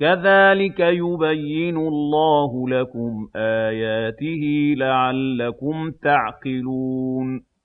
كَذَٰلِكَ يُبَيِّنُ اللَّهُ لَكُمْ آيَاتِهِ لَعَلَّكُمْ تَعْقِلُونَ